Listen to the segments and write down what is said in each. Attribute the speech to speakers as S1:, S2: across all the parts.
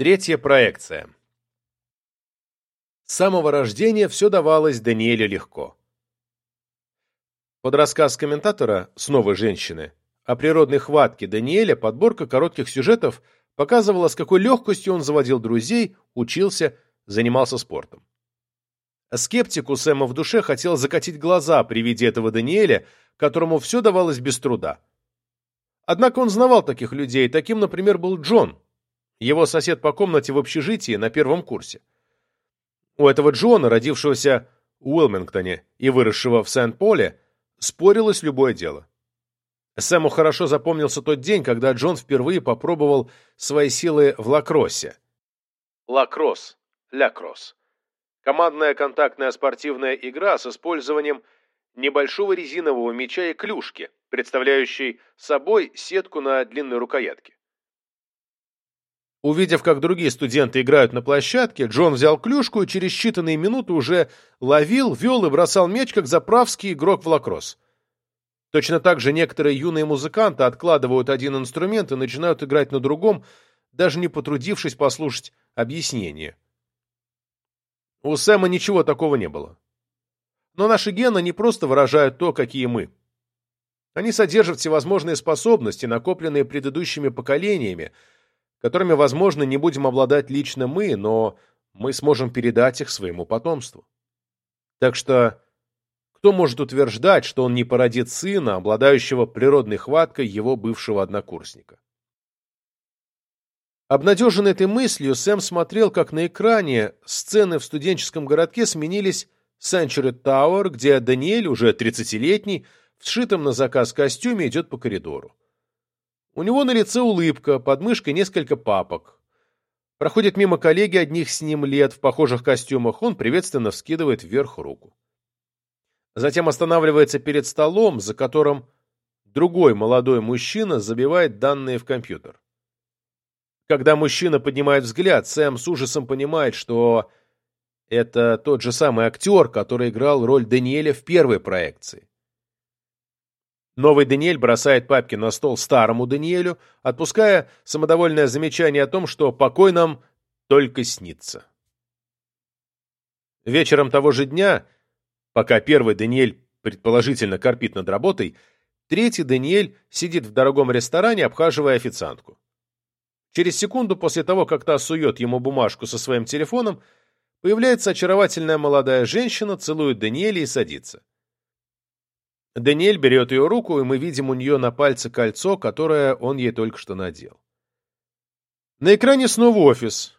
S1: Третья проекция. С самого рождения все давалось Даниэле легко. Под рассказ комментатора с новой женщины о природной хватке Даниэля подборка коротких сюжетов показывала, с какой легкостью он заводил друзей, учился, занимался спортом. Скептику Сэма в душе хотел закатить глаза при виде этого Даниэля, которому все давалось без труда. Однако он знавал таких людей, таким, например, был Джон, его сосед по комнате в общежитии на первом курсе. У этого Джона, родившегося в Уилмингтоне и выросшего в Сент-Поле, спорилось любое дело. Сэму хорошо запомнился тот день, когда Джон впервые попробовал свои силы в лакроссе. Лакросс, лякросс. Командная контактная спортивная игра с использованием небольшого резинового мяча и клюшки, представляющей собой сетку на длинной рукоятке. Увидев, как другие студенты играют на площадке, Джон взял клюшку и через считанные минуты уже ловил, вел и бросал мяч, как заправский игрок в лакросс. Точно так же некоторые юные музыканты откладывают один инструмент и начинают играть на другом, даже не потрудившись послушать объяснение. У Сэма ничего такого не было. Но наши гены не просто выражают то, какие мы. Они содержат всевозможные способности, накопленные предыдущими поколениями, которыми, возможно, не будем обладать лично мы, но мы сможем передать их своему потомству. Так что кто может утверждать, что он не породит сына, обладающего природной хваткой его бывшего однокурсника? Обнадеженный этой мыслью, Сэм смотрел, как на экране сцены в студенческом городке сменились Century Tower, где Даниэль, уже 30-летний, в сшитом на заказ костюме идет по коридору. У него на лице улыбка, под мышкой несколько папок. Проходит мимо коллеги одних с ним лет в похожих костюмах, он приветственно вскидывает вверх руку. Затем останавливается перед столом, за которым другой молодой мужчина забивает данные в компьютер. Когда мужчина поднимает взгляд, Сэм с ужасом понимает, что это тот же самый актер, который играл роль Даниэля в первой проекции. Новый Даниэль бросает папки на стол старому Даниэлю, отпуская самодовольное замечание о том, что покой нам только снится. Вечером того же дня, пока первый Даниэль предположительно корпит над работой, третий Даниэль сидит в дорогом ресторане, обхаживая официантку. Через секунду после того, как та сует ему бумажку со своим телефоном, появляется очаровательная молодая женщина, целует Даниэля и садится. Даниэль берет ее руку, и мы видим у нее на пальце кольцо, которое он ей только что надел. На экране снова офис.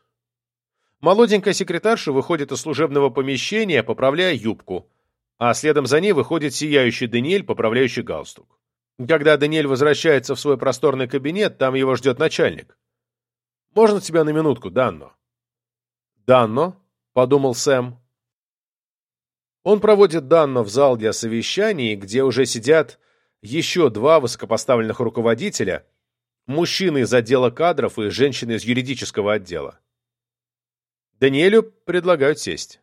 S1: Молоденькая секретарша выходит из служебного помещения, поправляя юбку, а следом за ней выходит сияющий Даниэль, поправляющий галстук. Когда Даниэль возвращается в свой просторный кабинет, там его ждет начальник. «Можно тебя на минутку, Данно?» «Данно?» — подумал Сэм. Он проводит Данно в зал для совещаний, где уже сидят еще два высокопоставленных руководителя, мужчины из отдела кадров и женщины из юридического отдела. Даниэлю предлагают сесть.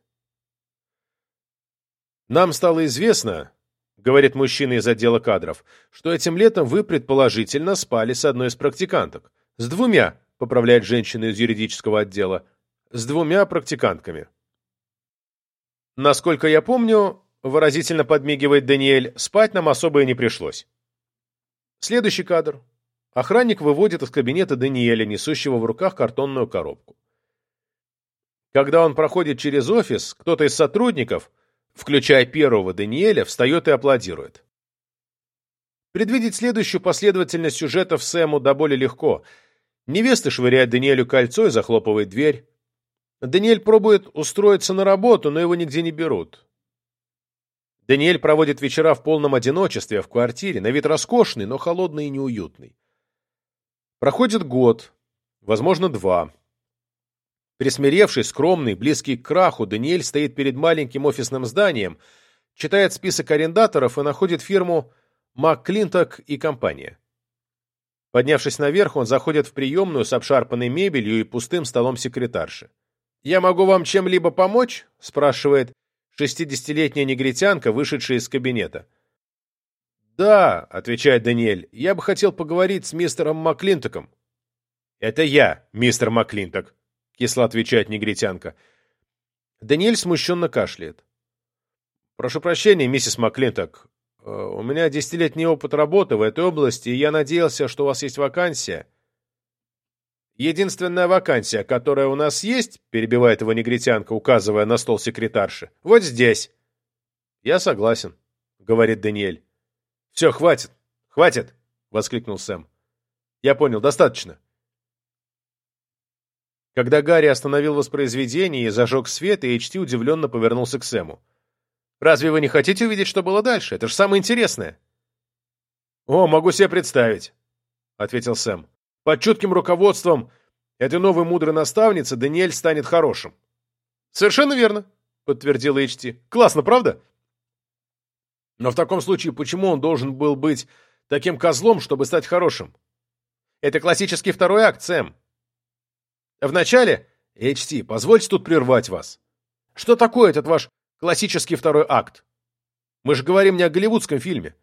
S1: «Нам стало известно, — говорит мужчина из отдела кадров, — что этим летом вы, предположительно, спали с одной из практиканток. С двумя, — поправляет женщина из юридического отдела, — с двумя практикантками. Насколько я помню, выразительно подмигивает Даниэль, спать нам особо и не пришлось. Следующий кадр. Охранник выводит из кабинета Даниэля, несущего в руках картонную коробку. Когда он проходит через офис, кто-то из сотрудников, включая первого Даниэля, встает и аплодирует. Предвидеть следующую последовательность сюжетов Сэму до боли легко. Невеста швыряет Даниэлю кольцо и захлопывает дверь. Даниэль пробует устроиться на работу, но его нигде не берут. Даниэль проводит вечера в полном одиночестве в квартире, на вид роскошный, но холодный и неуютный. Проходит год, возможно, два. Присмиревший, скромный, близкий к краху, Даниэль стоит перед маленьким офисным зданием, читает список арендаторов и находит фирму МакКлинток и компания. Поднявшись наверх, он заходит в приемную с обшарпанной мебелью и пустым столом секретарши. «Я могу вам чем-либо помочь?» — спрашивает шестидесятилетняя негритянка, вышедшая из кабинета. «Да», — отвечает Даниэль, — «я бы хотел поговорить с мистером Маклинтоком». «Это я, мистер Маклинток», кисло отвечает негритянка. Даниэль смущенно кашляет. Прошу прощения, миссис Маклинток. Э, у меня десятилетний опыт работы в этой области, и я надеялся, что у вас есть вакансия. Единственная вакансия, которая у нас есть, перебивает его негритянка, указывая на стол секретарши, вот здесь. Я согласен, говорит Даниэль. Все, хватит, хватит, воскликнул Сэм. Я понял, достаточно. Когда Гарри остановил воспроизведение и зажег свет, и HT удивленно повернулся к Сэму. «Разве вы не хотите увидеть, что было дальше? Это же самое интересное!» «О, могу себе представить», — ответил Сэм. «Под чутким руководством этой новой мудрой наставницы Даниэль станет хорошим». «Совершенно верно», — подтвердил HT. «Классно, правда?» «Но в таком случае почему он должен был быть таким козлом, чтобы стать хорошим?» «Это классический второй акт, Сэм. Вначале, HT, позвольте тут прервать вас. Что такое этот ваш классический второй акт? Мы же говорим не о голливудском фильме.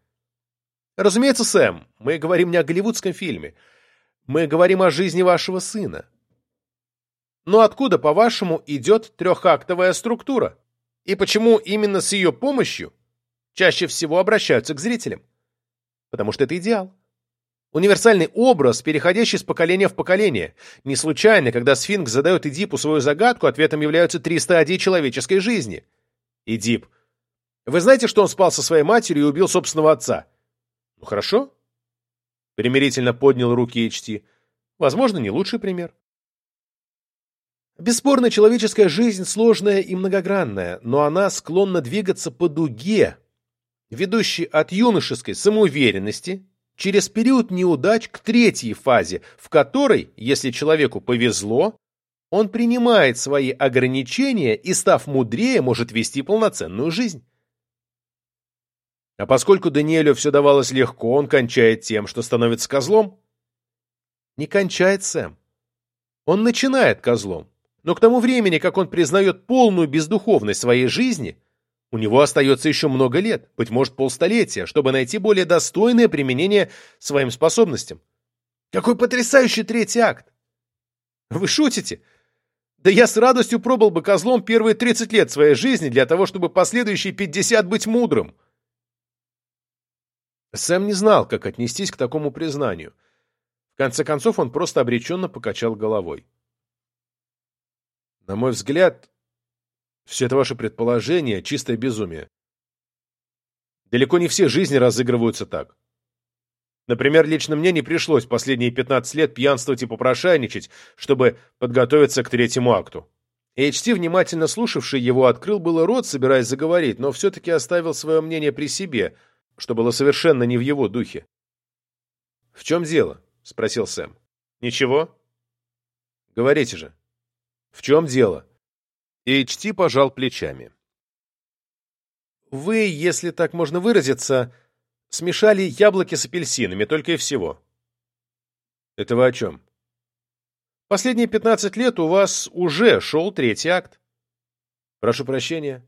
S1: Разумеется, Сэм, мы говорим не о голливудском фильме. Мы говорим о жизни вашего сына. Но откуда, по-вашему, идет трехактовая структура? И почему именно с ее помощью чаще всего обращаются к зрителям? Потому что это идеал. Универсальный образ, переходящий с поколения в поколение. Не случайно, когда сфинкс задает Эдипу свою загадку, ответом являются три стадии человеческой жизни. Эдип. Вы знаете, что он спал со своей матерью и убил собственного отца? Ну хорошо. Примирительно поднял руки Эчти. Возможно, не лучший пример. Бесспорно, человеческая жизнь сложная и многогранная, но она склонна двигаться по дуге, ведущей от юношеской самоуверенности, через период неудач к третьей фазе, в которой, если человеку повезло, он принимает свои ограничения и, став мудрее, может вести полноценную жизнь. А поскольку Даниэлю все давалось легко, он кончает тем, что становится козлом? Не кончает Сэм. Он начинает козлом. Но к тому времени, как он признает полную бездуховность своей жизни, у него остается еще много лет, быть может полстолетия, чтобы найти более достойное применение своим способностям. Какой потрясающий третий акт! Вы шутите? Да я с радостью пробыл бы козлом первые 30 лет своей жизни для того, чтобы последующие 50 быть мудрым. Сэм не знал, как отнестись к такому признанию. В конце концов, он просто обреченно покачал головой. На мой взгляд, все это ваше предположение — чистое безумие. Далеко не все жизни разыгрываются так. Например, лично мне не пришлось последние 15 лет пьянствовать и попрошайничать, чтобы подготовиться к третьему акту. HT, внимательно слушавший его, открыл было рот, собираясь заговорить, но все-таки оставил свое мнение при себе, что было совершенно не в его духе. «В чем дело?» — спросил Сэм. «Ничего?» «Говорите же». «В чем дело?» И HT пожал плечами. «Вы, если так можно выразиться, смешали яблоки с апельсинами, только и всего». «Это вы о чем?» «Последние пятнадцать лет у вас уже шел третий акт». «Прошу прощения».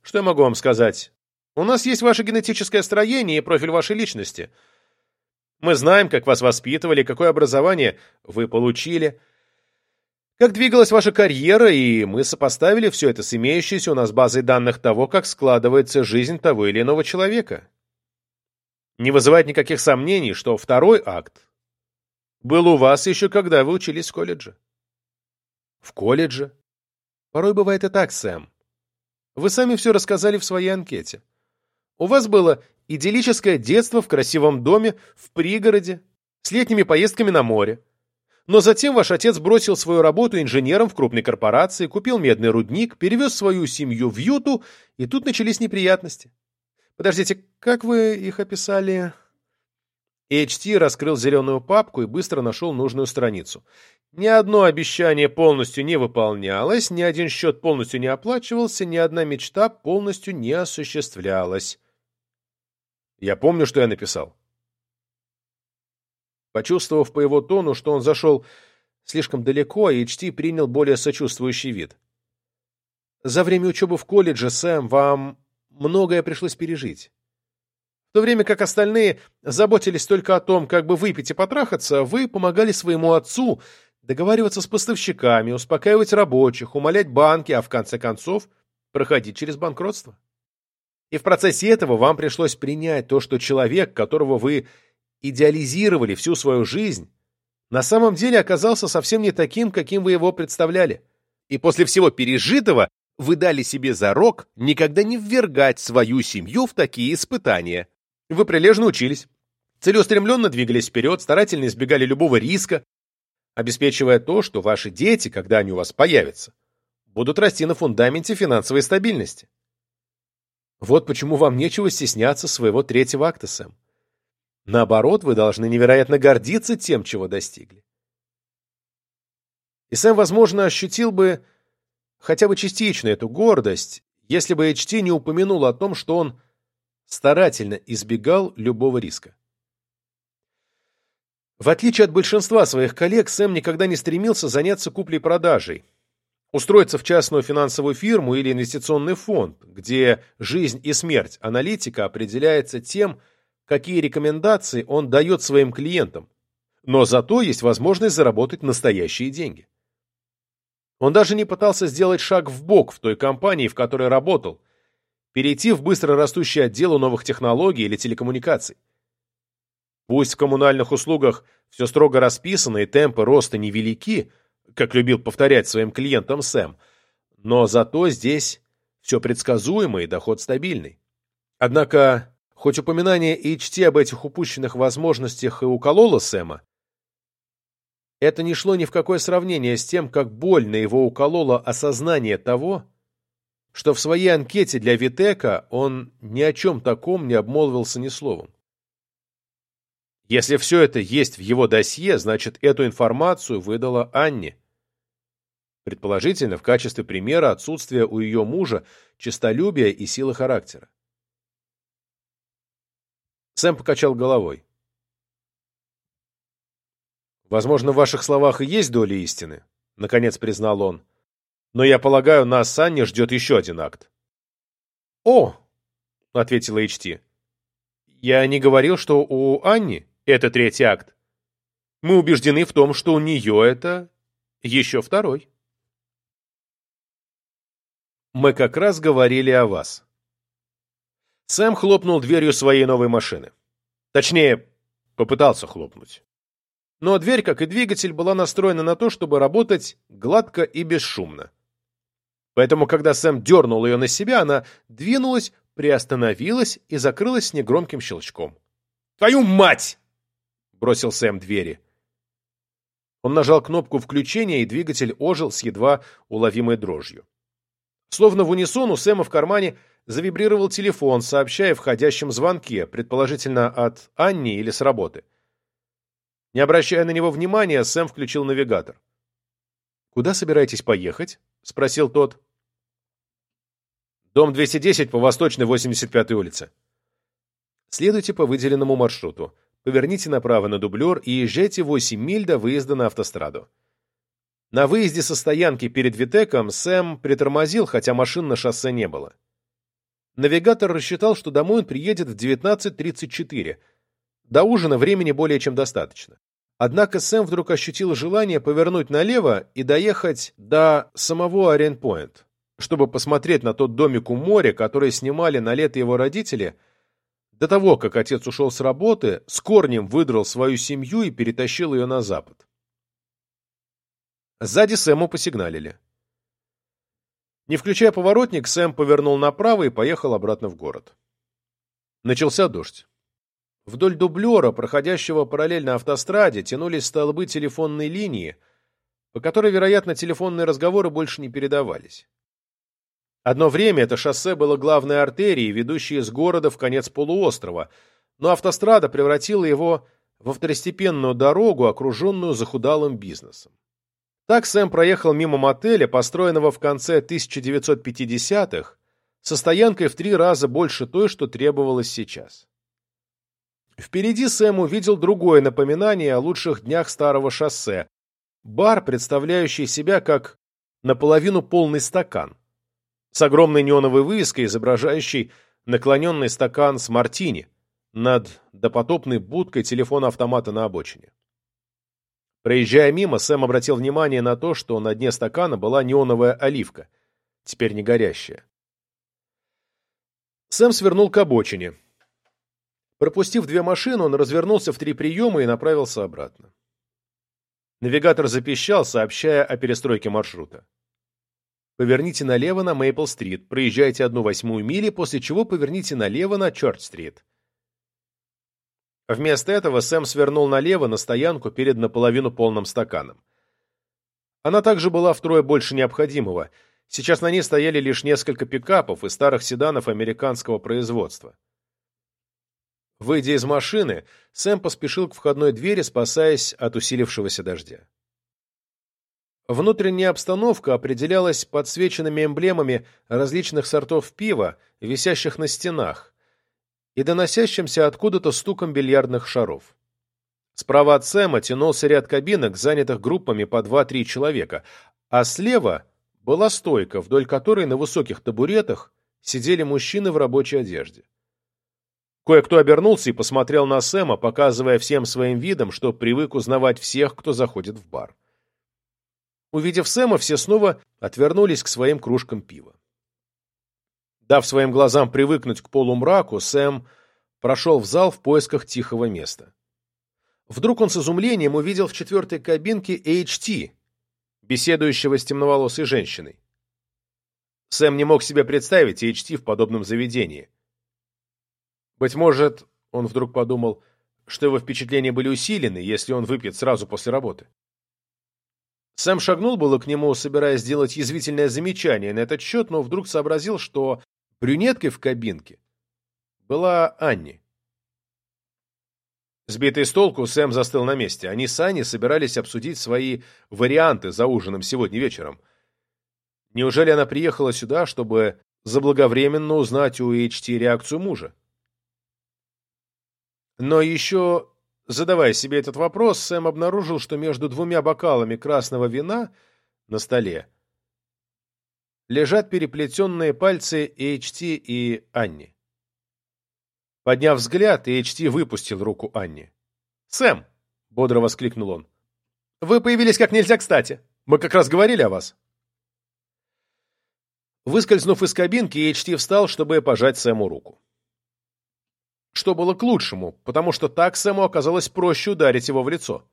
S1: «Что я могу вам сказать? У нас есть ваше генетическое строение и профиль вашей личности. Мы знаем, как вас воспитывали, какое образование вы получили» как двигалась ваша карьера, и мы сопоставили все это с имеющейся у нас базой данных того, как складывается жизнь того или иного человека. Не вызывает никаких сомнений, что второй акт был у вас еще когда вы учились в колледже. В колледже? Порой бывает и так, Сэм. Вы сами все рассказали в своей анкете. У вас было идиллическое детство в красивом доме в пригороде, с летними поездками на море. Но затем ваш отец бросил свою работу инженером в крупной корпорации, купил медный рудник, перевез свою семью в Юту, и тут начались неприятности. Подождите, как вы их описали? HT раскрыл зеленую папку и быстро нашел нужную страницу. Ни одно обещание полностью не выполнялось, ни один счет полностью не оплачивался, ни одна мечта полностью не осуществлялась. Я помню, что я написал. Почувствовав по его тону, что он зашел слишком далеко, Эйчти принял более сочувствующий вид. «За время учебы в колледже, Сэм, вам многое пришлось пережить. В то время как остальные заботились только о том, как бы выпить и потрахаться, вы помогали своему отцу договариваться с поставщиками, успокаивать рабочих, умолять банки, а в конце концов проходить через банкротство. И в процессе этого вам пришлось принять то, что человек, которого вы идеализировали всю свою жизнь, на самом деле оказался совсем не таким, каким вы его представляли. И после всего пережитого вы дали себе зарок никогда не ввергать свою семью в такие испытания. Вы прилежно учились, целеустремленно двигались вперед, старательно избегали любого риска, обеспечивая то, что ваши дети, когда они у вас появятся, будут расти на фундаменте финансовой стабильности. Вот почему вам нечего стесняться своего третьего акта, Сэм. Наоборот, вы должны невероятно гордиться тем, чего достигли. И Сэм, возможно, ощутил бы хотя бы частично эту гордость, если бы HT не упомянул о том, что он старательно избегал любого риска. В отличие от большинства своих коллег, Сэм никогда не стремился заняться куплей-продажей, устроиться в частную финансовую фирму или инвестиционный фонд, где жизнь и смерть аналитика определяется тем, какие рекомендации он дает своим клиентам, но зато есть возможность заработать настоящие деньги. Он даже не пытался сделать шаг в бок в той компании, в которой работал, перейти в быстро растущий отдел новых технологий или телекоммуникаций. Пусть в коммунальных услугах все строго расписано и темпы роста невелики, как любил повторять своим клиентам Сэм, но зато здесь все предсказуемо и доход стабильный. Однако, хоть упоминание HT об этих упущенных возможностях и укололо Сэма, это не шло ни в какое сравнение с тем, как больно его укололо осознание того, что в своей анкете для Витека он ни о чем таком не обмолвился ни словом. Если все это есть в его досье, значит, эту информацию выдала Анне. Предположительно, в качестве примера отсутствия у ее мужа честолюбия и силы характера. Сэм покачал головой. «Возможно, в ваших словах и есть доля истины», — наконец признал он. «Но я полагаю, нас с Анне ждет еще один акт». «О!» — ответила Эйчти. «Я не говорил, что у Анни это третий акт. Мы убеждены в том, что у нее это еще второй. Мы как раз говорили о вас. Сэм хлопнул дверью своей новой машины. Точнее, попытался хлопнуть. Но дверь, как и двигатель, была настроена на то, чтобы работать гладко и бесшумно. Поэтому, когда Сэм дернул ее на себя, она двинулась, приостановилась и закрылась с негромким щелчком. «Твою мать!» Бросил Сэм двери. Он нажал кнопку включения, и двигатель ожил с едва уловимой дрожью. Словно в унисон у Сэма в кармане завибрировал телефон, сообщая входящем звонке, предположительно от Анни или с работы. Не обращая на него внимания, Сэм включил навигатор. «Куда собираетесь поехать?» — спросил тот. «Дом 210 по Восточной 85-й улице». «Следуйте по выделенному маршруту поверните направо на дублер и езжайте 8 миль до выезда на автостраду. На выезде со стоянки перед Витеком Сэм притормозил, хотя машин на шоссе не было. Навигатор рассчитал, что домой он приедет в 19.34. До ужина времени более чем достаточно. Однако Сэм вдруг ощутил желание повернуть налево и доехать до самого Оренпойнт, чтобы посмотреть на тот домик у моря, который снимали на лето его родители – до того, как отец ушел с работы, с корнем выдрал свою семью и перетащил ее на запад. Сзади Сэму посигналили. Не включая поворотник, Сэм повернул направо и поехал обратно в город. Начался дождь. Вдоль дублера, проходящего параллельно автостраде, тянулись столбы телефонной линии, по которой, вероятно, телефонные разговоры больше не передавались. Одно время это шоссе было главной артерией, ведущей из города в конец полуострова, но автострада превратила его во второстепенную дорогу, окруженную захудалым бизнесом. Так Сэм проехал мимо мотеля, построенного в конце 1950-х, со стоянкой в три раза больше той, что требовалось сейчас. Впереди Сэм увидел другое напоминание о лучших днях старого шоссе – бар, представляющий себя как наполовину полный стакан с огромной неоновой вывеской, изображающей наклоненный стакан с мартини над допотопной будкой телефона-автомата на обочине. Проезжая мимо, Сэм обратил внимание на то, что на дне стакана была неоновая оливка, теперь не горящая. Сэм свернул к обочине. Пропустив две машины, он развернулся в три приема и направился обратно. Навигатор запищал, сообщая о перестройке маршрута. Поверните налево на Мейпл-стрит, проезжайте одну восьмую мили, после чего поверните налево на Чорч-стрит. Вместо этого Сэм свернул налево на стоянку перед наполовину полным стаканом. Она также была втрое больше необходимого. Сейчас на ней стояли лишь несколько пикапов и старых седанов американского производства. Выйдя из машины, Сэм поспешил к входной двери, спасаясь от усилившегося дождя. Внутренняя обстановка определялась подсвеченными эмблемами различных сортов пива, висящих на стенах, и доносящимся откуда-то стуком бильярдных шаров. Справа от Сэма тянулся ряд кабинок, занятых группами по 2-3 человека, а слева была стойка, вдоль которой на высоких табуретах сидели мужчины в рабочей одежде. Кое-кто обернулся и посмотрел на Сэма, показывая всем своим видом, что привык узнавать всех, кто заходит в бар. Увидев Сэма, все снова отвернулись к своим кружкам пива. Дав своим глазам привыкнуть к полумраку, Сэм прошел в зал в поисках тихого места. Вдруг он с изумлением увидел в четвертой кабинке HT, беседующего с темноволосой женщиной. Сэм не мог себе представить HT в подобном заведении. Быть может, он вдруг подумал, что его впечатления были усилены, если он выпьет сразу после работы. Сэм шагнул было к нему, собираясь сделать язвительное замечание на этот счет, но вдруг сообразил, что брюнеткой в кабинке была Анни. Сбитый с толку, Сэм застыл на месте. Они с Аней собирались обсудить свои варианты за ужином сегодня вечером. Неужели она приехала сюда, чтобы заблаговременно узнать у HT реакцию мужа? Но еще, задавая себе этот вопрос, Сэм обнаружил, что между двумя бокалами красного вина на столе лежат переплетенные пальцы HT и Анни. Подняв взгляд, HT выпустил руку Анни. «Сэм!» — бодро воскликнул он. «Вы появились как нельзя кстати. Мы как раз говорили о вас». Выскользнув из кабинки, HT встал, чтобы пожать Сэму руку что было к лучшему, потому что так Сэму оказалось проще ударить его в лицо.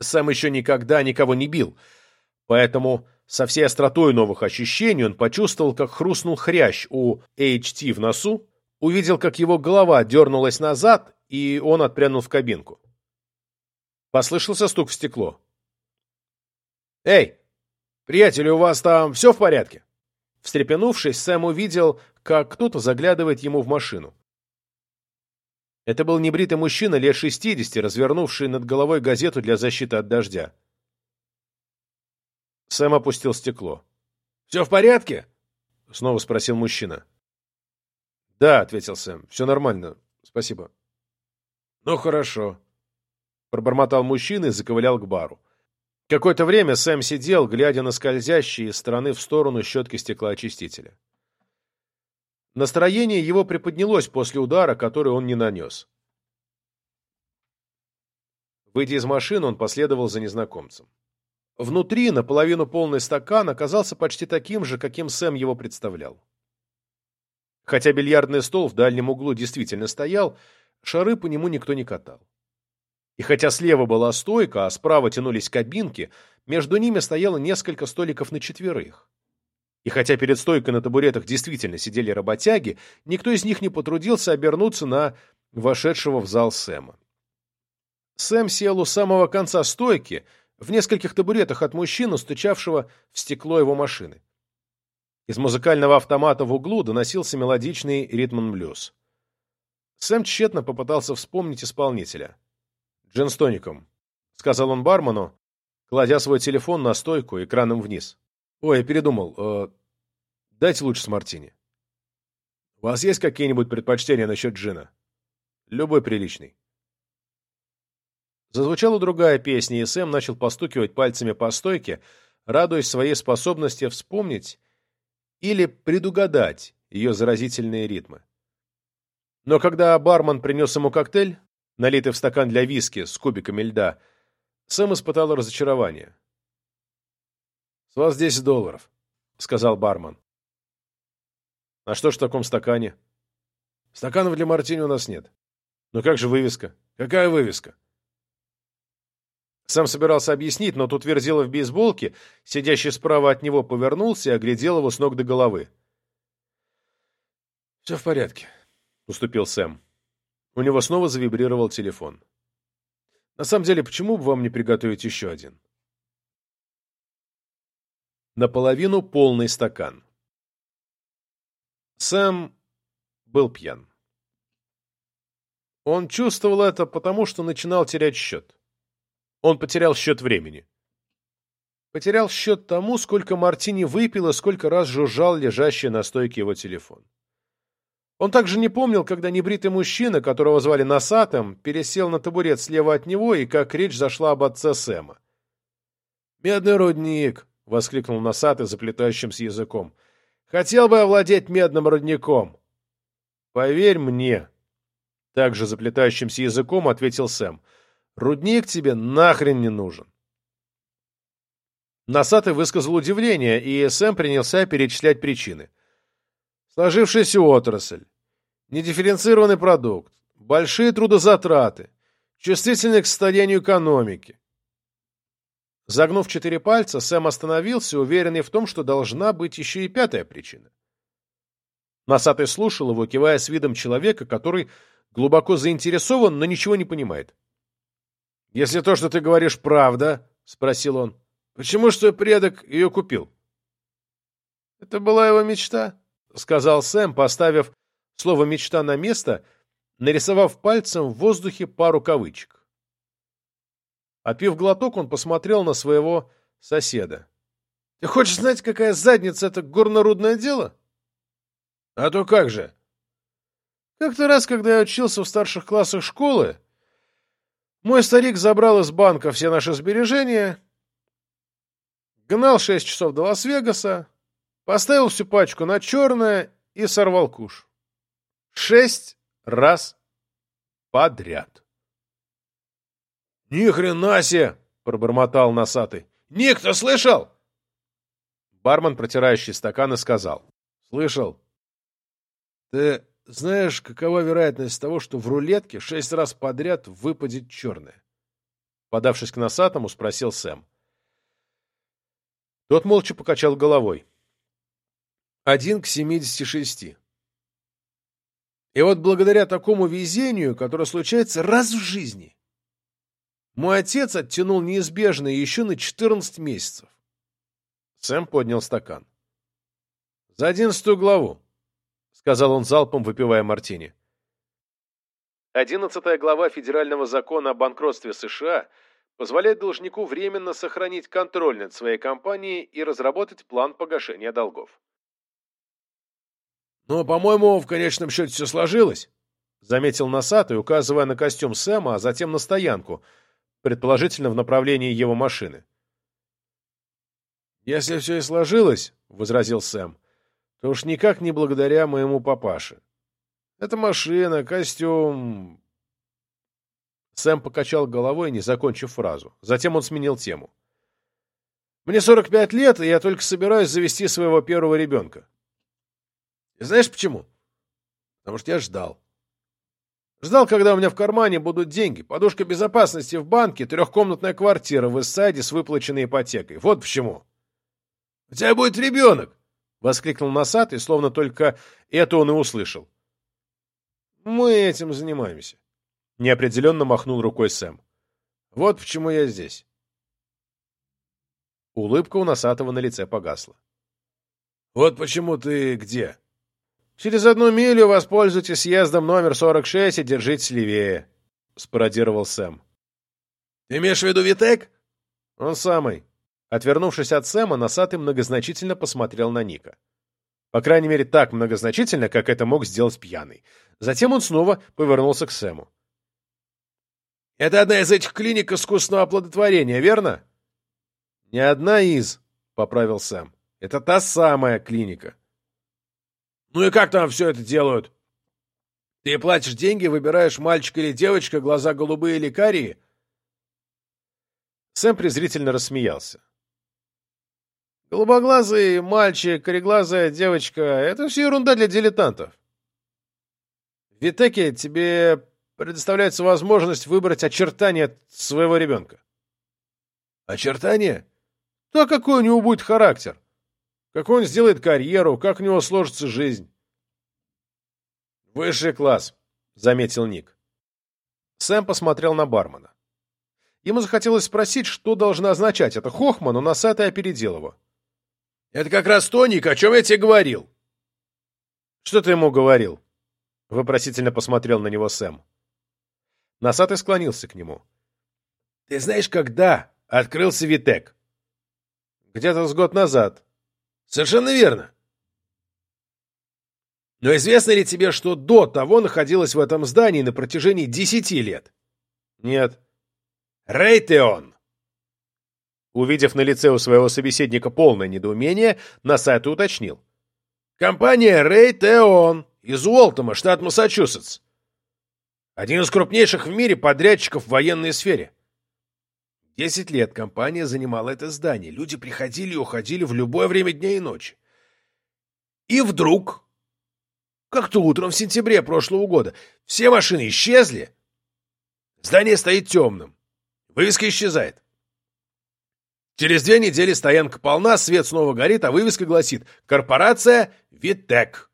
S1: Сэм еще никогда никого не бил, поэтому со всей остротой новых ощущений он почувствовал, как хрустнул хрящ у HT в носу, увидел, как его голова дернулась назад, и он отпрянул в кабинку. Послышался стук в стекло. «Эй, приятель, у вас там все в порядке?» Встрепенувшись, Сэм увидел, как кто-то заглядывает ему в машину. Это был небритый мужчина лет шестидесяти, развернувший над головой газету для защиты от дождя. Сэм опустил стекло. «Все в порядке?» — снова спросил мужчина. «Да», — ответил Сэм, — «все нормально, спасибо». «Ну, хорошо», — пробормотал мужчина и заковылял к бару. Какое-то время Сэм сидел, глядя на скользящие из стороны в сторону щетки стеклоочистителя. Настроение его приподнялось после удара, который он не нанес. Выйдя из машины, он последовал за незнакомцем. Внутри, наполовину полный стакан, оказался почти таким же, каким Сэм его представлял. Хотя бильярдный стол в дальнем углу действительно стоял, шары по нему никто не катал. И хотя слева была стойка, а справа тянулись кабинки, между ними стояло несколько столиков на четверых. И хотя перед стойкой на табуретах действительно сидели работяги, никто из них не потрудился обернуться на вошедшего в зал Сэма. Сэм сел у самого конца стойки, в нескольких табуретах от мужчины, стучавшего в стекло его машины. Из музыкального автомата в углу доносился мелодичный ритм-блюз. Сэм тщетно попытался вспомнить исполнителя. «Джин с тоником», — сказал он бармену, кладя свой телефон на стойку экраном вниз. Ой, я передумал. Э, дайте лучше с мартини. У вас есть какие-нибудь предпочтения насчет джина? Любой приличный. Зазвучала другая песня, и Сэм начал постукивать пальцами по стойке, радуясь своей способности вспомнить или предугадать ее заразительные ритмы. Но когда бармен принес ему коктейль, налитый в стакан для виски с кубиками льда, Сэм испытал разочарование. «С вас десять долларов», — сказал бармен. «А что ж в таком стакане?» «Стаканов для мартини у нас нет». «Ну как же вывеска?» «Какая вывеска?» Сам собирался объяснить, но тут верзила в бейсболке, сидящий справа от него, повернулся и оглядел его с ног до головы. «Все в порядке», — уступил Сэм. У него снова завибрировал телефон. «На самом деле, почему бы вам не приготовить еще один?» Наполовину полный стакан. Сэм был пьян. Он чувствовал это, потому что начинал терять счет. Он потерял счет времени. Потерял счет тому, сколько Мартини выпил и сколько раз жужжал лежащий на стойке его телефон. Он также не помнил, когда небритый мужчина, которого звали Носатым, пересел на табурет слева от него и как речь зашла об отце Сэма. «Медный рудник!» — воскликнул Носатый заплетающимся языком. «Хотел бы овладеть медным рудником!» «Поверь мне!» — также заплетающимся языком ответил Сэм. Рудник тебе нахрен не нужен. Носатый высказал удивление, и Сэм принялся перечислять причины. Сложившаяся отрасль, недифференцированный продукт, большие трудозатраты, чувствительность к состоянию экономики. Загнув четыре пальца, Сэм остановился, уверенный в том, что должна быть еще и пятая причина. Носатый слушал его, кивая с видом человека, который глубоко заинтересован, но ничего не понимает. «Если то, что ты говоришь, правда, — спросил он, — почему ж твой предок ее купил?» «Это была его мечта», — сказал Сэм, поставив слово «мечта» на место, нарисовав пальцем в воздухе пару кавычек. Отпив глоток, он посмотрел на своего соседа. «Ты хочешь знать, какая задница это горнорудное дело?» «А то как же!» «Как-то раз, когда я учился в старших классах школы, мой старик забрал из банка все наши сбережения, гнал шесть часов до Лас-Вегаса, поставил всю пачку на черное и сорвал куш. Шесть раз подряд. — Ни хрена себе! — пробормотал носатый. — Ник, ты слышал? Бармен, протирающий стаканы, сказал. — Слышал. — Ты знаешь, какова вероятность того, что в рулетке шесть раз подряд выпадет черное? Подавшись к носатому, спросил Сэм. Тот молча покачал головой. Один к семидесяти шести. И вот благодаря такому везению, которое случается раз в жизни, мой отец оттянул неизбежное еще на четырнадцать месяцев. Сэм поднял стакан. За одиннадцатую главу сказал он залпом, выпивая мартини. Одиннадцатая глава Федерального закона о банкротстве США позволяет должнику временно сохранить контроль над своей компанией и разработать план погашения долгов. «Но, по-моему, в конечном счете все сложилось», — заметил носатый, указывая на костюм Сэма, а затем на стоянку, предположительно в направлении его машины. «Если все и сложилось», — возразил Сэм, то уж никак не благодаря моему папаше. Это машина, костюм... Сэм покачал головой, не закончив фразу. Затем он сменил тему. «Мне 45 лет, и я только собираюсь завести своего первого ребенка. И знаешь почему? Потому что я ждал. Ждал, когда у меня в кармане будут деньги, подушка безопасности в банке, трехкомнатная квартира в Иссайде с выплаченной ипотекой. Вот почему. У тебя будет ребенок. Воскликнул носатый, словно только это он и услышал. «Мы этим занимаемся», — неопределенно махнул рукой Сэм. «Вот почему я здесь». Улыбка у носатого на лице погасла. «Вот почему ты где?» «Через одну милю воспользуйтесь съездом номер 46 и держитесь левее», — спародировал Сэм. «Ты имеешь в виду Витек?» «Он самый». Отвернувшись от Сэма, носатый многозначительно посмотрел на Ника. По крайней мере, так многозначительно, как это мог сделать пьяный. Затем он снова повернулся к Сэму. «Это одна из этих клиник искусственного оплодотворения, верно?» «Не одна из», — поправил Сэм. «Это та самая клиника». «Ну и как там все это делают?» «Ты платишь деньги, выбираешь мальчик или девочка, глаза голубые или карие?» Сэм презрительно рассмеялся. Голубоглазый мальчик, кореглазая девочка — это все ерунда для дилетантов. В Витеке тебе предоставляется возможность выбрать очертания своего ребенка. Очертания? То, какой у него будет характер. Какой он сделает карьеру, как у него сложится жизнь. Высший класс, заметил Ник. Сэм посмотрел на бармена. Ему захотелось спросить, что должно означать это хохма, но носатый опередил его. «Это как раз то, Ник, о чем я тебе говорил». «Что ты ему говорил?» — вопросительно посмотрел на него Сэм. Носатый склонился к нему. «Ты знаешь, когда открылся Витек?» «Где-то с год назад». «Совершенно верно. Но известно ли тебе, что до того находилось в этом здании на протяжении десяти лет?» «Нет». «Рейтеон!» Увидев на лице у своего собеседника полное недоумение, Носатый уточнил. «Компания Рейтеон из Уолтома, штат Массачусетс. Один из крупнейших в мире подрядчиков в военной сфере. Десять лет компания занимала это здание. Люди приходили и уходили в любое время дня и ночи. И вдруг, как-то утром в сентябре прошлого года, все машины исчезли. Здание стоит темным. Вывеска исчезает. Через две недели стоянка полна, свет снова горит, а вывеска гласит «Корпорация Витек».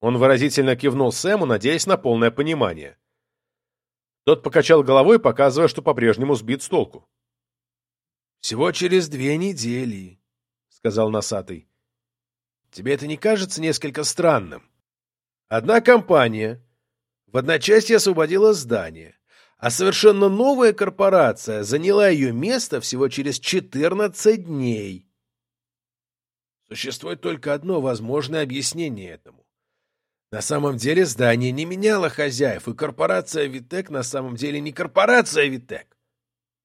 S1: Он выразительно кивнул Сэму, надеясь на полное понимание. Тот покачал головой, показывая, что по-прежнему сбит с толку. «Всего через две недели», — сказал носатый. «Тебе это не кажется несколько странным? Одна компания в одночасье освободила здание, а совершенно новая корпорация заняла ее место всего через 14 дней. Существует только одно возможное объяснение этому. На самом деле здание не меняло хозяев, и корпорация Витек на самом деле не корпорация Витек.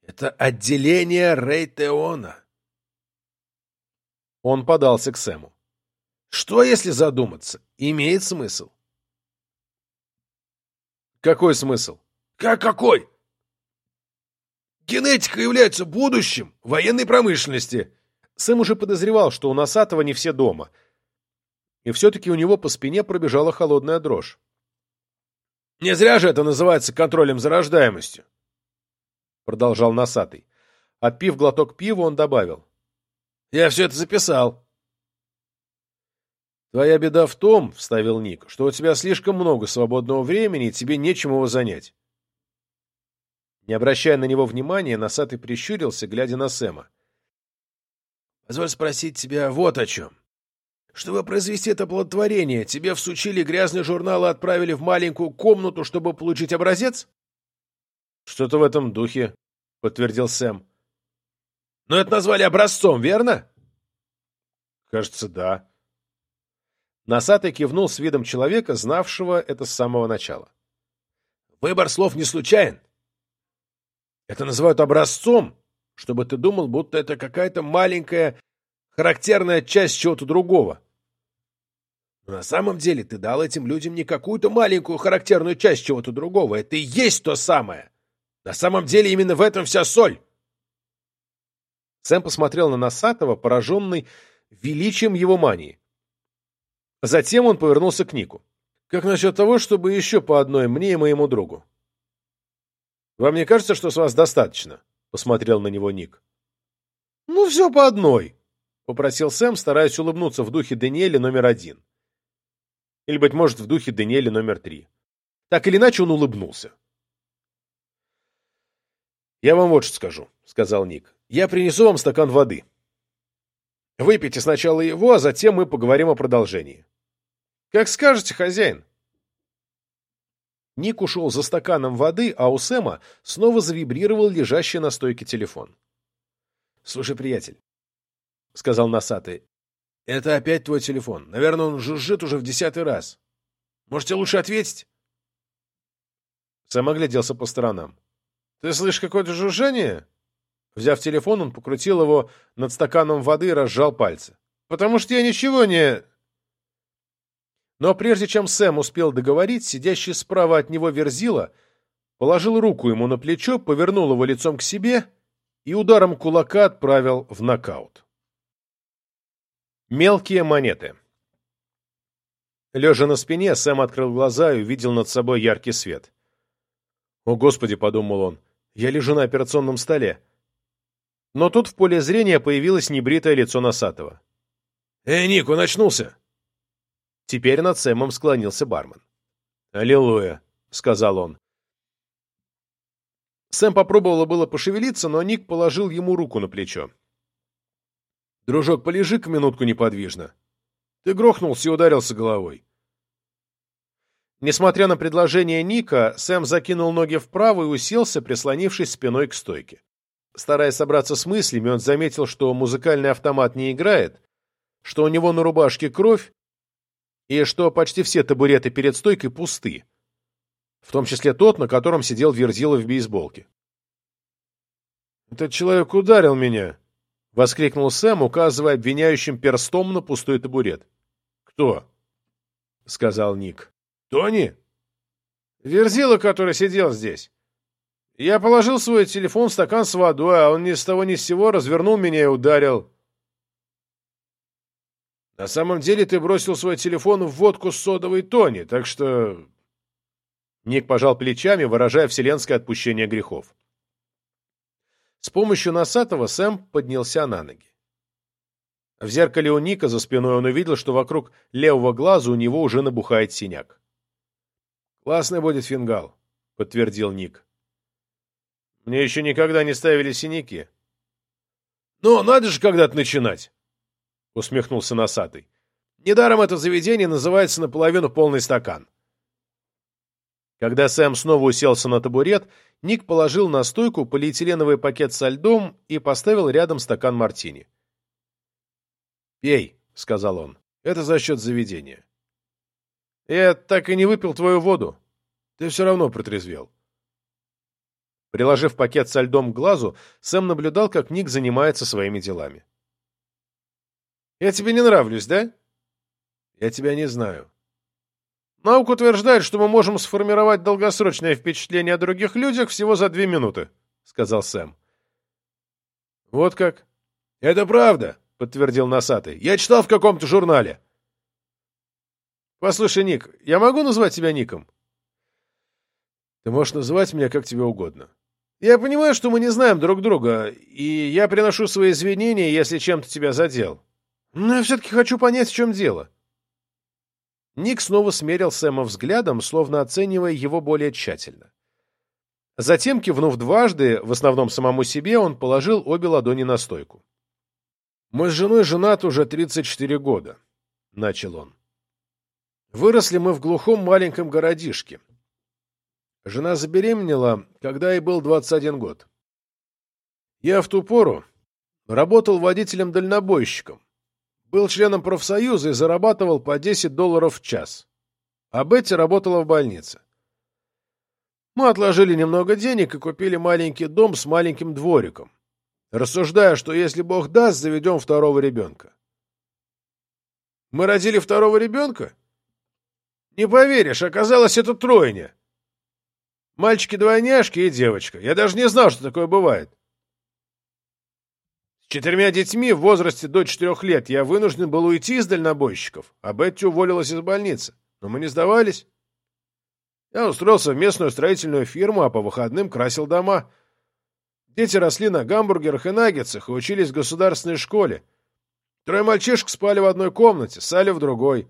S1: Это отделение Рейтеона. Он подался к Сэму. Что, если задуматься? Имеет смысл. Какой смысл? Как какой? Генетика является будущим военной промышленности. Сэм уже подозревал, что у Носатого не все дома — и все-таки у него по спине пробежала холодная дрожь. «Не зря же это называется контролем за рождаемостью», — продолжал носатый. Отпив глоток пива, он добавил. «Я все это записал». «Твоя беда в том, — вставил Ник, — что у тебя слишком много свободного времени, и тебе нечем его занять». Не обращая на него внимания, носатый прищурился, глядя на Сэма. «Позволь спросить тебя вот о чем. Чтобы произвести это плодотворение, тебе всучили грязный журнал и отправили в маленькую комнату, чтобы получить образец? Что-то в этом духе, подтвердил Сэм. Но это назвали образцом, верно? Кажется, да. Носатый кивнул с видом человека, знавшего это с самого начала. Выбор слов не случайен. Это называют образцом, чтобы ты думал, будто это какая-то маленькая характерная часть чего-то другого. Но на самом деле ты дал этим людям не какую-то маленькую характерную часть чего-то другого. Это и есть то самое. На самом деле именно в этом вся соль. Сэм посмотрел на Носатого, пораженный величием его мании. Затем он повернулся к Нику. «Как насчет того, чтобы еще по одной мне и моему другу?» «Вам не кажется, что с вас достаточно?» — посмотрел на него Ник. «Ну, все по одной», — попросил Сэм, стараясь улыбнуться в духе Даниэля номер один. Или, быть может, в духе Даниэля номер три. Так или иначе, он улыбнулся. «Я вам вот что скажу», — сказал Ник. «Я принесу вам стакан воды. Выпейте сначала его, а затем мы поговорим о продолжении». «Как скажете, хозяин». Ник ушел за стаканом воды, а у Сэма снова завибрировал лежащий на стойке телефон. «Слушай, приятель», — сказал носатый, это опять твой телефон. Наверное, он жужжит уже в десятый раз. Можете лучше ответить? Сэм огляделся по сторонам. Ты слышишь какое-то жужжание? Взяв телефон, он покрутил его над стаканом воды и разжал пальцы. Потому что я ничего не... Но прежде чем Сэм успел договорить, сидящий справа от него Верзила положил руку ему на плечо, повернул его лицом к себе и ударом кулака отправил в нокаут. Мелкие монеты Лежа на спине, Сэм открыл глаза и увидел над собой яркий свет. «О, Господи!» — подумал он. «Я лежу на операционном столе». Но тут в поле зрения появилось небритое лицо Носатого. «Эй, Ник, он очнулся!» Теперь над Сэмом склонился бармен. «Аллилуйя!» — сказал он. Сэм попробовала было пошевелиться, но Ник положил ему руку на плечо. «Дружок, полежи-ка минутку неподвижно. Ты грохнулся и ударился головой». Несмотря на предложение Ника, Сэм закинул ноги вправо и уселся, прислонившись спиной к стойке. Стараясь собраться с мыслями, он заметил, что музыкальный автомат не играет, что у него на рубашке кровь, и что почти все табуреты перед стойкой пусты, в том числе тот, на котором сидел Верзила в бейсболке. «Этот человек ударил меня!» — воскликнул Сэм, указывая обвиняющим перстом на пустой табурет. «Кто?» — сказал Ник. «Тони?» «Верзила, который сидел здесь. Я положил свой телефон в стакан с водой, а он ни с того ни с сего развернул меня и ударил». «На самом деле ты бросил свой телефон в водку с содовой Тони, так что...» Ник пожал плечами, выражая вселенское отпущение грехов. С помощью носатого Сэм поднялся на ноги. В зеркале у Ника за спиной он увидел, что вокруг левого глаза у него уже набухает синяк. «Классный будет фингал», — подтвердил Ник. «Мне еще никогда не ставили синяки». «Ну, надо же когда-то начинать», — усмехнулся носатый. «Недаром это заведение называется наполовину полный стакан». Когда Сэм снова уселся на табурет, Ник положил на стойку полиэтиленовый пакет со льдом и поставил рядом стакан мартини. «Пей», — сказал он, — «это за счет заведения». «Я так и не выпил твою воду. Ты все равно протрезвел». Приложив пакет со льдом к глазу, Сэм наблюдал, как Ник занимается своими делами. «Я тебе не нравлюсь, да?» «Я тебя не знаю», Наука утверждает, что мы можем сформировать долгосрочное впечатление о других людях всего за две минуты, — сказал Сэм. Вот как? Это правда, — подтвердил Носатый. Я читал в каком-то журнале. Послушай, Ник, я могу назвать тебя Ником? Ты можешь называть меня как тебе угодно. Я понимаю, что мы не знаем друг друга, и я приношу свои извинения, если чем-то тебя задел. Но я все-таки хочу понять, в чем дело. — Ник снова смерил Сэма взглядом, словно оценивая его более тщательно. Затем, кивнув дважды, в основном самому себе, он положил обе ладони на стойку. «Мы с женой женаты уже 34 года», — начал он. «Выросли мы в глухом маленьком городишке. Жена забеременела, когда ей был 21 год. Я в ту пору работал водителем-дальнобойщиком, был членом профсоюза и зарабатывал по 10 долларов в час. А Бетти работала в больнице. Мы отложили немного денег и купили маленький дом с маленьким двориком, рассуждая, что если Бог даст, заведем второго ребенка. Мы родили второго ребенка? Не поверишь, оказалось, это тройня. Мальчики-двойняшки и девочка. Я даже не знал, что такое бывает четырьмя детьми в возрасте до четырех лет я вынужден был уйти из дальнобойщиков, а Бетти уволилась из больницы. Но мы не сдавались. Я устроился в местную строительную фирму, а по выходным красил дома. Дети росли на гамбургерах и наггетсах и учились в государственной школе. Трое мальчишек спали в одной комнате, Салли в другой.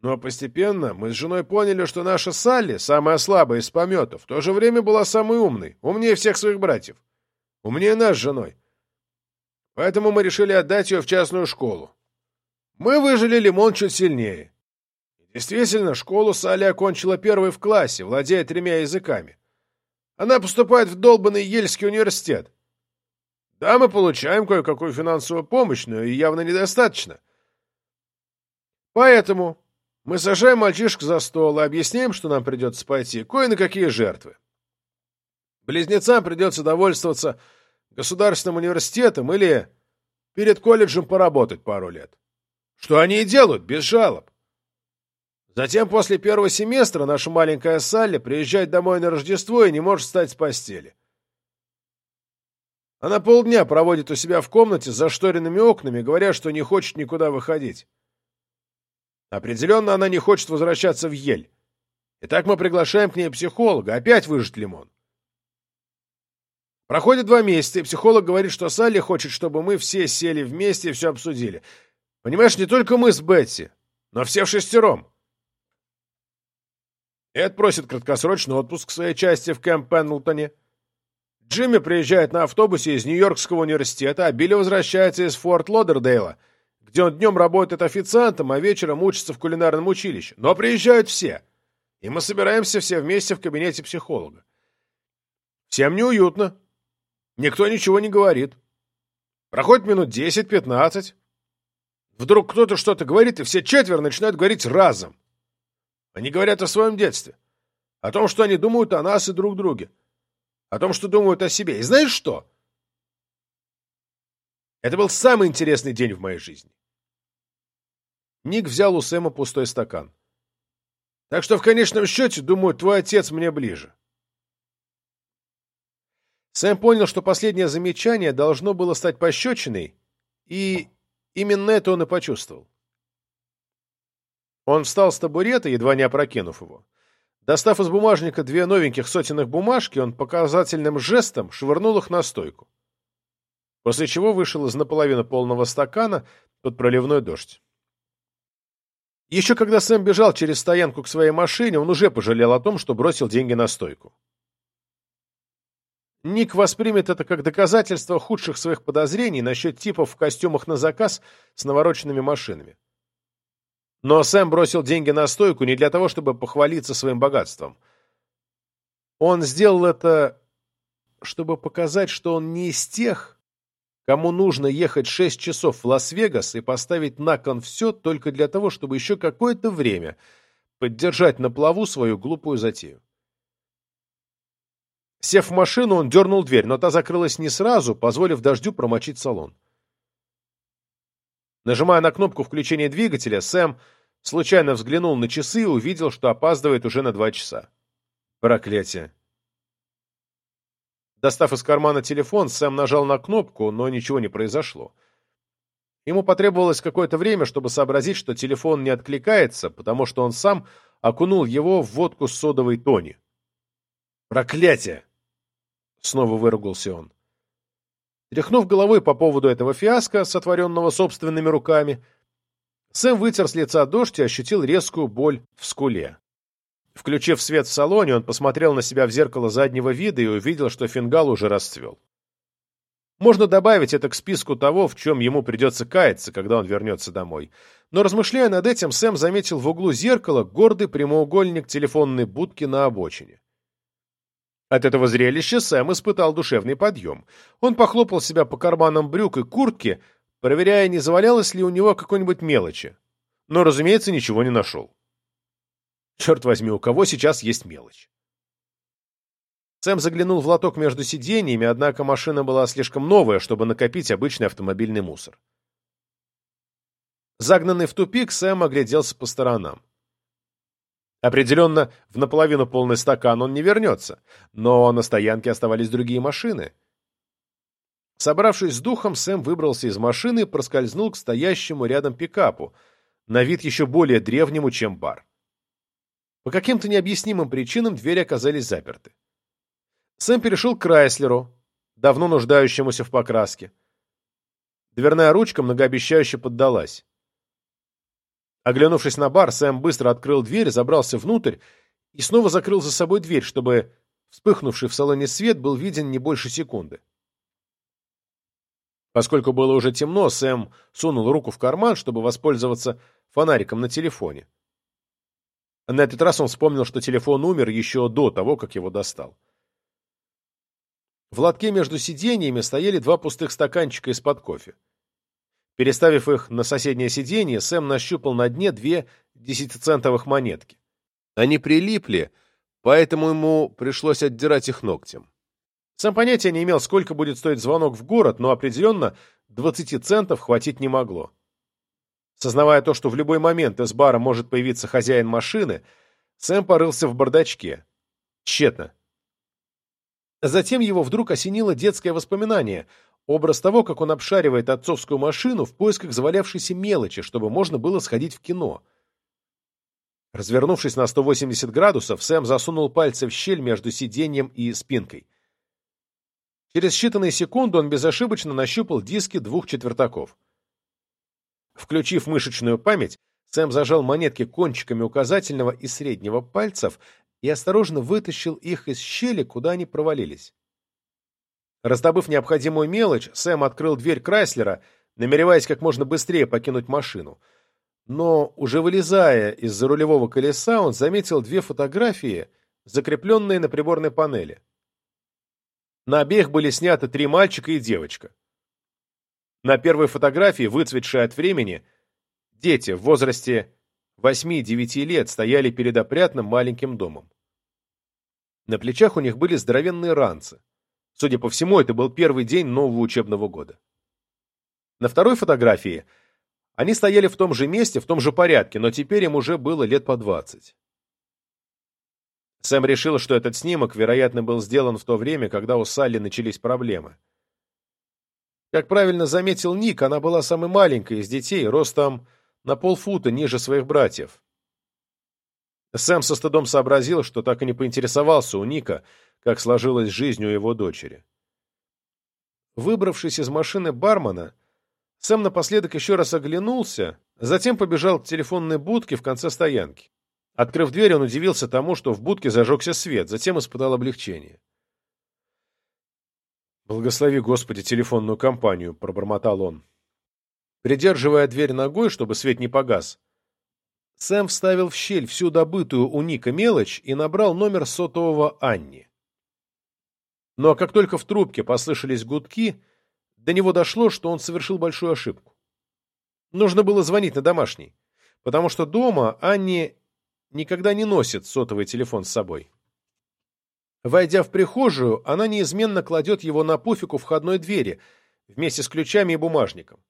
S1: Но постепенно мы с женой поняли, что наша Салли, самая слабая из пометов, в то же время была самой умной, умнее всех своих братьев. Умнее нас с женой. Поэтому мы решили отдать ее в частную школу. Мы выжили лимон чуть сильнее. Действительно, школу Салли окончила первой в классе, владея тремя языками. Она поступает в долбанный Ельский университет. Да, мы получаем кое-какую финансовую помощь, но и явно недостаточно. Поэтому мы сажаем мальчишек за стол и объясняем, что нам придется пойти кое на какие жертвы. Близнецам придется довольствоваться государственным университетом или перед колледжем поработать пару лет. Что они и делают, без жалоб.
S2: Затем после первого семестра наша маленькая Салли приезжает домой на Рождество и не может встать с постели. Она полдня проводит у себя в комнате с зашторенными окнами, говоря, что не хочет никуда выходить. Определенно она не хочет возвращаться в Ель. Итак, мы приглашаем к ней психолога. Опять выжать лимон. Проходит два месяца, и психолог говорит, что Салли хочет, чтобы мы все сели вместе и все обсудили. Понимаешь, не только мы с Бетси, но все в шестером. Эд просит краткосрочный отпуск в своей части в Кэмп Пендлтоне. Джимми приезжает на автобусе из Нью-Йоркского университета, а Билли возвращается из Форт Лодердейла, где он днем работает официантом, а вечером учится в кулинарном училище. Но приезжают все, и мы собираемся все вместе в кабинете психолога. Всем неуютно. Никто ничего не говорит. Проходит минут десять-пятнадцать. Вдруг кто-то что-то говорит, и все четверо начинают говорить разом. Они говорят о своем детстве, о том, что они думают о нас и друг друге, о том, что думают о себе. И знаешь что? Это был самый интересный день в моей жизни. Ник взял у Сэма пустой стакан. Так что в конечном счете, думаю, твой отец мне ближе. Сэм понял, что последнее замечание должно было стать пощечиной, и именно это он и почувствовал. Он встал с табурета, едва не опрокинув его. Достав из бумажника две новеньких сотенных бумажки, он показательным жестом швырнул их на стойку. После чего вышел из наполовину полного стакана под проливной дождь. Еще когда Сэм бежал через стоянку к своей машине, он уже пожалел о том, что бросил деньги на стойку. Ник воспримет это как доказательство худших своих подозрений насчет типов в костюмах на заказ с навороченными машинами. Но Сэм бросил деньги на стойку не для того, чтобы похвалиться своим богатством. Он сделал это, чтобы показать, что он не из тех, кому нужно ехать шесть часов в Лас-Вегас и поставить на кон все только для того, чтобы еще какое-то время поддержать на плаву свою глупую затею. Сев в машину, он дернул дверь, но та закрылась не сразу, позволив дождю промочить салон. Нажимая на кнопку включения двигателя, Сэм Случайно взглянул на часы и увидел, что опаздывает уже на два часа. Проклятие. Достав из кармана телефон, Сэм нажал на кнопку, но ничего не произошло. Ему потребовалось какое-то время, чтобы сообразить, что телефон не откликается, потому что он сам окунул его в водку с содовой тони. «Проклятие!» — снова выругался он. Тряхнув головой по поводу этого фиаско, сотворенного собственными руками, — Сэм вытер с лица дождь и ощутил резкую боль в скуле. Включив свет в салоне, он посмотрел на себя в зеркало заднего вида и увидел, что фингал уже расцвел. Можно добавить это к списку того, в чем ему придется каяться, когда он вернется домой. Но, размышляя над этим, Сэм заметил в углу зеркала гордый прямоугольник телефонной будки на обочине. От этого зрелища Сэм испытал душевный подъем. Он похлопал себя по карманам брюк и куртки, проверяя, не завалялось ли у него какой-нибудь мелочи. Но, разумеется, ничего не нашел. Черт возьми, у кого сейчас есть мелочь? Сэм заглянул в лоток между сиденьями, однако машина была слишком новая, чтобы накопить обычный автомобильный мусор. Загнанный в тупик, Сэм огляделся по сторонам. Определенно, в наполовину полный стакан он не вернется, но на стоянке оставались другие машины — Собравшись с духом, Сэм выбрался из машины и проскользнул к стоящему рядом пикапу, на вид еще более древнему, чем бар. По каким-то необъяснимым причинам двери оказались заперты. Сэм перешел к Крайслеру, давно нуждающемуся в покраске. Дверная ручка многообещающе поддалась. Оглянувшись на бар, Сэм быстро открыл дверь, забрался внутрь и снова закрыл за собой дверь, чтобы вспыхнувший в салоне свет был виден не больше секунды. Поскольку было уже темно, Сэм сунул руку в карман, чтобы воспользоваться фонариком на телефоне. На этот раз он вспомнил, что телефон умер еще до того, как его достал. В лотке между сиденьями стояли два пустых стаканчика из-под кофе. Переставив их на соседнее сиденье, Сэм нащупал на дне две десятицентовых монетки. Они прилипли, поэтому ему пришлось отдирать их ногтем. Сам понятия не имел, сколько будет стоить звонок в город, но определенно 20 центов хватить не могло.
S1: Сознавая то, что в любой момент из бара может появиться хозяин машины, Сэм порылся в бардачке. Тщетно. Затем его вдруг осенило детское воспоминание, образ того, как он обшаривает отцовскую машину в поисках завалявшейся мелочи, чтобы можно было сходить в кино. Развернувшись на 180 градусов, Сэм засунул пальцы в щель между сиденьем и спинкой. Через считанные секунды он безошибочно нащупал диски двух четвертаков. Включив мышечную память, Сэм зажал монетки кончиками указательного и среднего пальцев и осторожно вытащил их из щели, куда они провалились. Раздобыв необходимую мелочь, Сэм открыл дверь Крайслера, намереваясь как можно быстрее покинуть машину. Но, уже вылезая из-за рулевого колеса, он заметил две фотографии, закрепленные на приборной панели. На обеих были сняты три мальчика и девочка. На первой фотографии, выцветшей от времени, дети в возрасте 8-9 лет стояли перед опрятным маленьким домом. На плечах у них были здоровенные ранцы. Судя по всему, это был первый день нового учебного года. На второй фотографии они стояли в том же месте, в том же порядке, но теперь им уже было лет по 20. Сэм решил, что этот снимок, вероятно, был сделан в то время, когда у Салли начались проблемы. Как правильно заметил Ник, она была самой маленькой из детей, ростом на полфута ниже своих братьев. Сэм со стыдом сообразил, что так и не поинтересовался у Ника, как сложилась жизнь у его дочери. Выбравшись из машины бармена, Сэм напоследок еще раз оглянулся, затем побежал к телефонной будке в конце стоянки. Открыв дверь, он удивился тому, что в будке зажегся свет, затем испытал облегчение. «Благослови, Господи, телефонную компанию», — пробормотал он. Придерживая дверь ногой, чтобы свет не погас, Сэм вставил в щель всю добытую у Ника мелочь и набрал номер сотового Анни. Но как только в трубке послышались гудки, до него дошло, что он совершил большую ошибку. Нужно было звонить на домашний, потому что дома Анни никогда не носит сотовый телефон с собой. Войдя в прихожую, она неизменно кладет его на пуфику входной двери вместе с ключами и бумажником.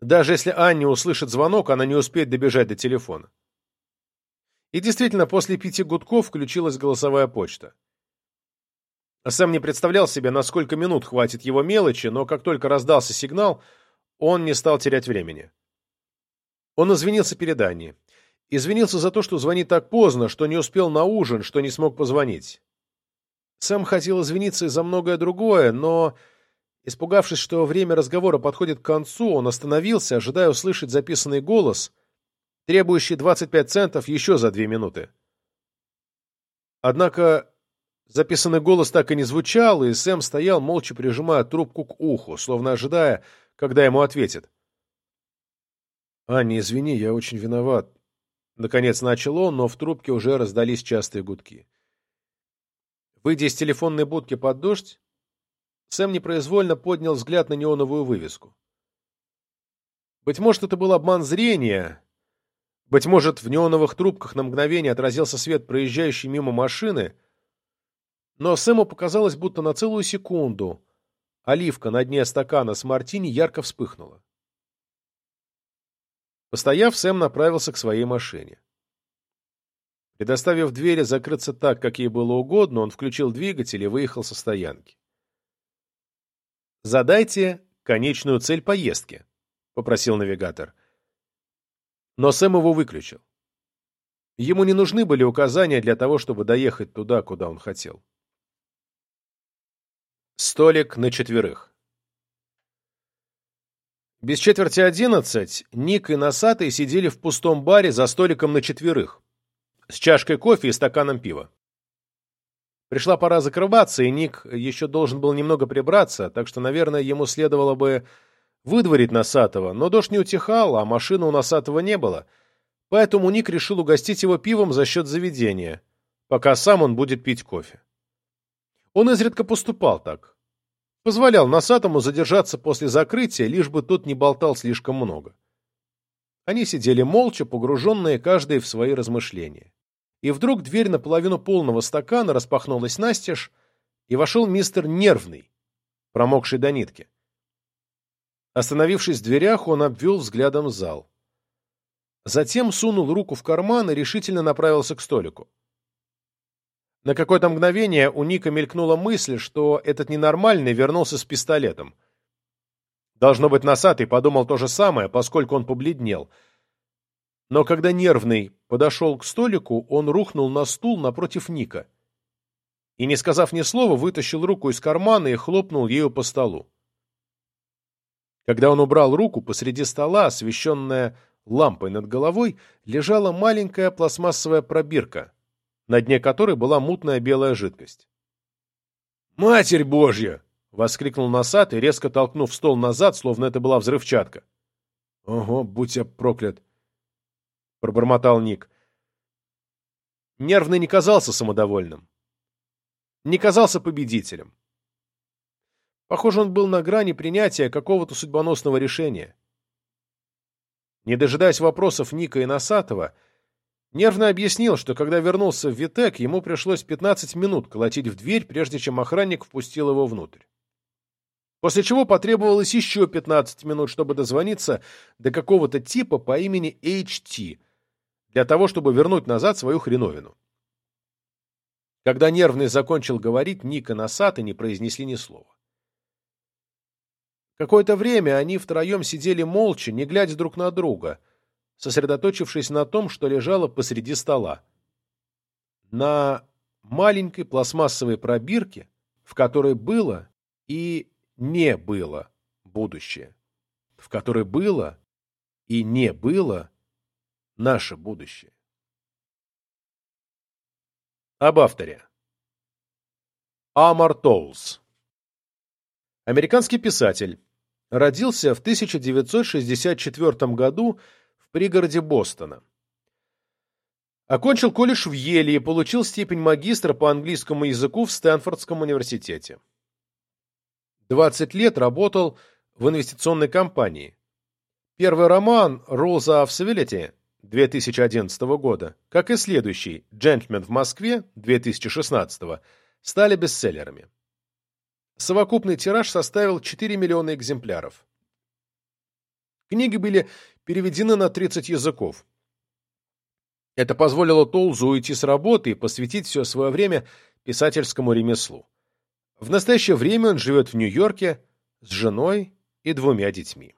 S1: Даже если Анни услышит звонок, она не успеет добежать до телефона. И действительно, после пяти гудков включилась голосовая почта. Сэм не представлял себе, на сколько минут хватит его мелочи, но как только раздался сигнал, он не стал терять времени. Он извинился перед Анни. Извинился за то, что звонит так поздно, что не успел на ужин, что не смог позвонить. Сэм хотел извиниться и за многое другое, но, испугавшись, что время разговора подходит к концу, он остановился, ожидая услышать записанный голос, требующий 25 центов еще за две минуты. Однако записанный голос так и не звучал, и Сэм стоял, молча прижимая трубку к уху, словно ожидая, когда ему ответят. «Аня, извини, я очень виноват. Наконец начал он, но в трубке уже раздались частые гудки. Выйдя из телефонной будки под дождь, Сэм непроизвольно поднял взгляд на неоновую вывеску. Быть может, это был обман зрения, быть может, в неоновых трубках на мгновение отразился свет проезжающей мимо машины, но Сэму показалось, будто на целую секунду оливка на дне стакана с мартини ярко вспыхнула. Постояв, Сэм направился к своей машине. Предоставив двери закрыться так, как ей было угодно, он включил двигатель и выехал со стоянки. «Задайте конечную цель поездки», — попросил навигатор. Но Сэм его выключил. Ему не нужны были указания для того, чтобы доехать туда, куда он хотел. Столик на четверых. Без четверти одиннадцать Ник и Носатый сидели в пустом баре за столиком на четверых, с чашкой кофе и стаканом пива. Пришла пора закрываться, и Ник еще должен был немного прибраться, так что, наверное, ему следовало бы выдворить Носатого, но дождь не утихал, а машины у Носатого не было, поэтому Ник решил угостить его пивом за счет заведения, пока сам он будет пить кофе. Он изредка поступал так позволял носатому задержаться после закрытия, лишь бы тот не болтал слишком много. Они сидели молча, погруженные каждый в свои размышления. И вдруг дверь наполовину полного стакана распахнулась настежь, и вошел мистер Нервный, промокший до нитки.
S2: Остановившись в дверях, он обвел взглядом зал. Затем сунул руку в карман и решительно направился к столику. На какое-то мгновение у Ника мелькнула мысль, что этот ненормальный вернулся с пистолетом. Должно быть, носатый подумал то же самое, поскольку он побледнел. Но когда нервный подошел к столику, он рухнул на стул напротив Ника. И, не сказав ни слова, вытащил руку из кармана и хлопнул ею по столу. Когда он убрал руку, посреди стола, освещенная лампой над головой, лежала маленькая пластмассовая пробирка, на дне которой была мутная белая жидкость. «Матерь Божья!» — воскликнул носатый, резко толкнув стол назад, словно это была взрывчатка. «Ого, будь я проклят!» — пробормотал Ник. Нервный не казался самодовольным. Не казался победителем. Похоже, он был на грани принятия какого-то судьбоносного решения. Не дожидаясь вопросов Ника и Носатого, нервно объяснил, что когда вернулся в Витек, ему пришлось 15 минут колотить в дверь, прежде чем охранник впустил его внутрь. После чего потребовалось еще 15 минут, чтобы дозвониться до какого-то типа по имени HT, для того, чтобы вернуть назад свою хреновину. Когда нервный закончил говорить, Ник и не произнесли ни слова. Какое-то время они втроем сидели молча, не глядя друг на друга, сосредоточившись на том, что лежало посреди стола. На маленькой пластмассовой пробирке, в которой было и не было будущее, в которой было и не было наше будущее. Об авторе. Амар Тоулс. Американский писатель, Родился в 1964 году пригороде Бостона. Окончил колледж в Йеле и получил степень магистра по английскому языку в Стэнфордском университете. 20 лет работал в инвестиционной компании. Первый роман «Rules of Civility» 2011 года, как и следующий «Джентльмен в Москве» 2016 стали бестселлерами. Совокупный тираж составил 4 миллиона экземпляров. Книги были переведены на 30 языков. Это позволило Толзу уйти с работы и посвятить все свое время писательскому ремеслу. В настоящее время он живет в Нью-Йорке с женой и двумя детьми.